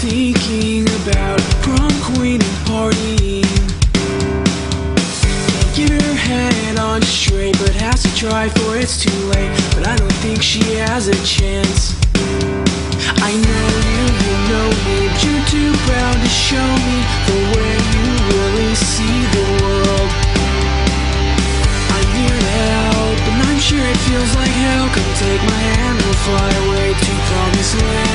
thinking about prom queen and partying. Her head on straight, but has to try for it's too late. But I don't think she has a chance. I know you, you know me, you're too proud to show me the way you really see the world. I'm help, and I'm sure it feels like hell. Come take my hand, we'll fly away to promised lands.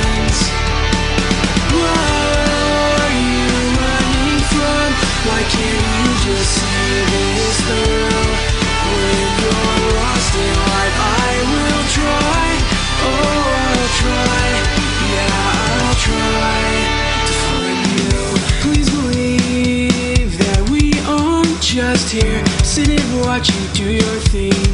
Just here sitting watching you do your thing.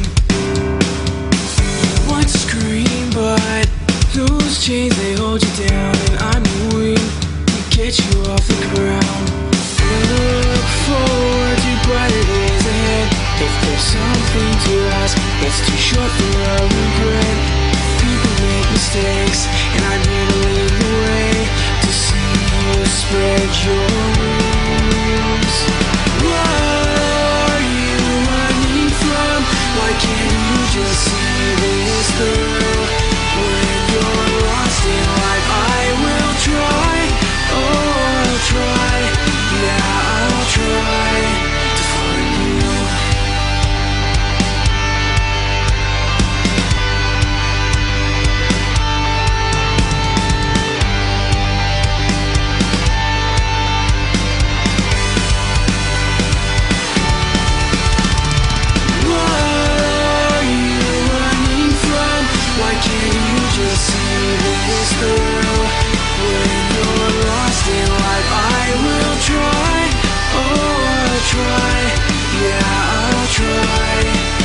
Want to scream, but those chains they hold you down, and I'm wing to get you off the ground. Look forward to brighter days ahead. If there's something to ask, it's too short for try. Yeah, I'll try.